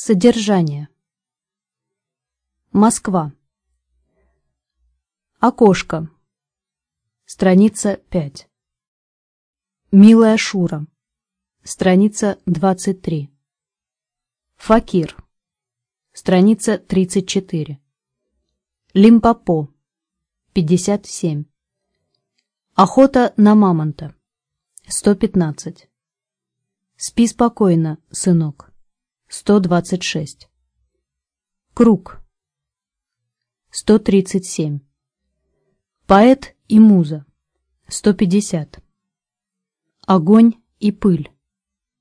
Содержание. Москва. Окошко. Страница 5. Милая Шура. Страница 23. Факир. Страница 34. Лимпопо. 57. Охота на мамонта. 115. Спи спокойно, сынок. 126. Круг. 137. Поэт и муза. 150. Огонь и пыль.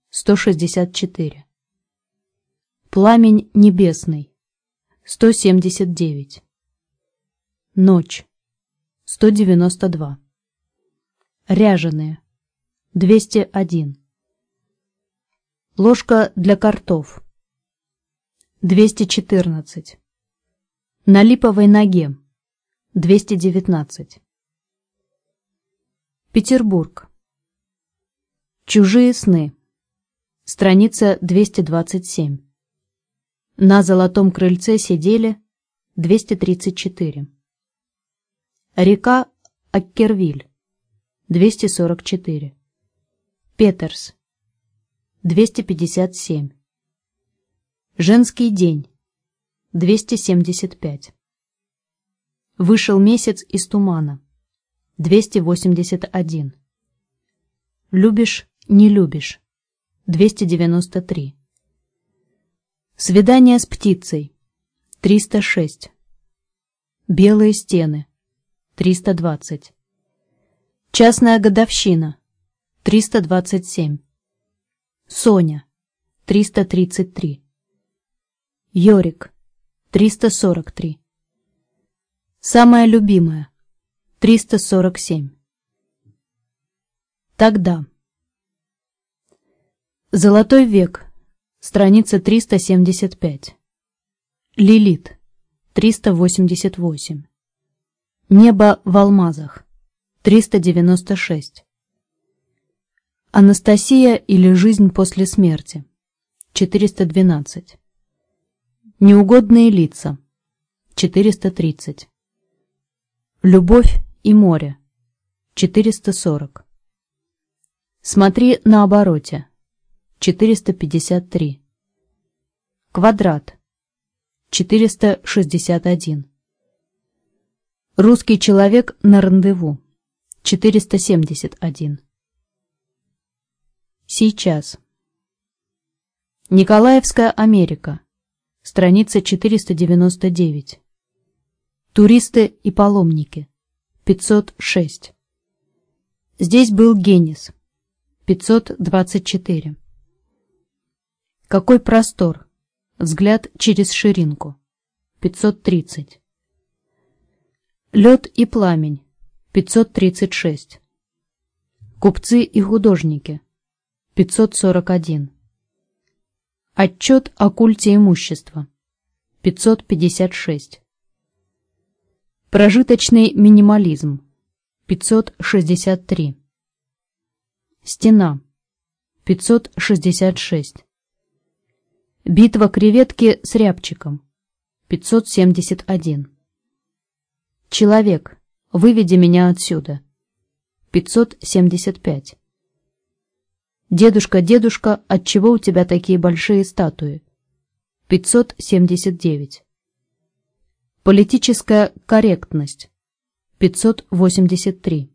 164. Пламень небесный. 179. Ночь. 192. Ряженые. 201. Ложка для картов. 214. На липовой ноге. 219. Петербург. Чужие сны. Страница 227. На золотом крыльце сидели 234. Река Аккервиль. 244. Петерс. 257. Женский день. 275. Вышел месяц из тумана. 281. Любишь, не любишь. 293. Свидание с птицей. 306. Белые стены. 320. Частная годовщина. 327. Соня. 333. Йорик. 343. Самая любимая. 347. Тогда. Золотой век. Страница 375. Лилит. 388. Небо в алмазах. 396. Анастасия или жизнь после смерти. 412. Неугодные лица. 430. Любовь и море. 440. Смотри на обороте. 453. Квадрат. 461. Русский человек на рандеву. 471. Сейчас. Николаевская Америка. Страница 499. Туристы и паломники. 506. Здесь был Генис. 524. Какой простор. Взгляд через ширинку. 530. Лед и пламень. 536. Купцы и художники. 541. Отчет о культе имущества. 556. Прожиточный минимализм. 563. Стена. 566. Битва креветки с рябчиком. 571. Человек, выведи меня отсюда. 575. «Дедушка, дедушка, отчего у тебя такие большие статуи?» 579. Политическая корректность. 583.